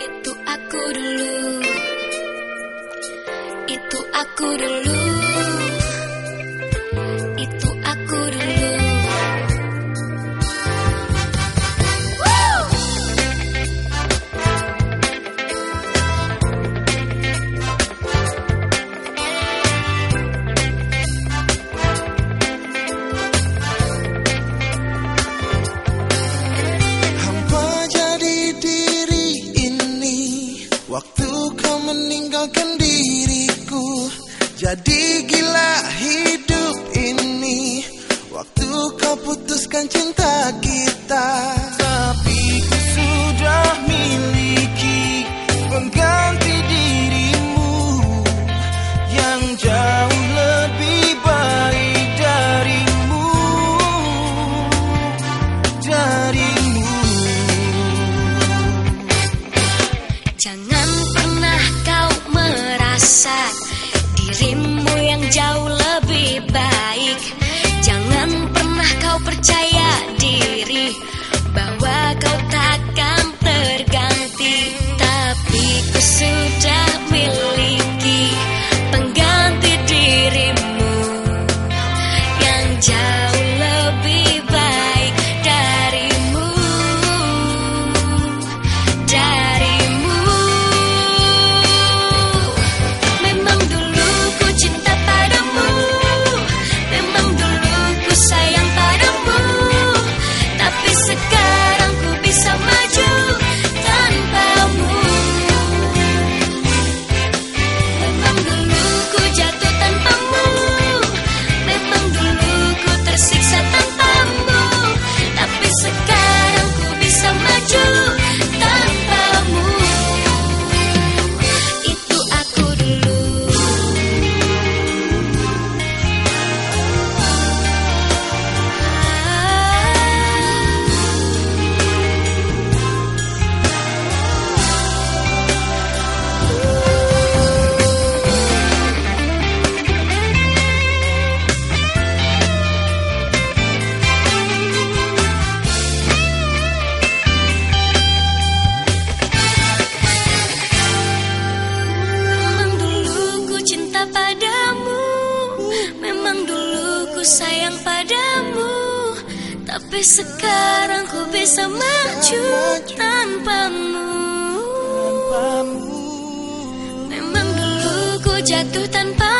Itu aku dulu. Itu aku dulu meninggalkan diriku. Jadi gila hidup ini. Waktu kau putuskan cinta kita. Tapi ku sudah miliki Pengganti dirimu Yang jauh lebih baik darimu. Darimu. Jangan dirimu yang jauh lebih baik. Jangan pernah kau percaya sayang padamu. Tapi sekarang ku bisa maju tanpamu. Memang dulu ku jatuh tanpamu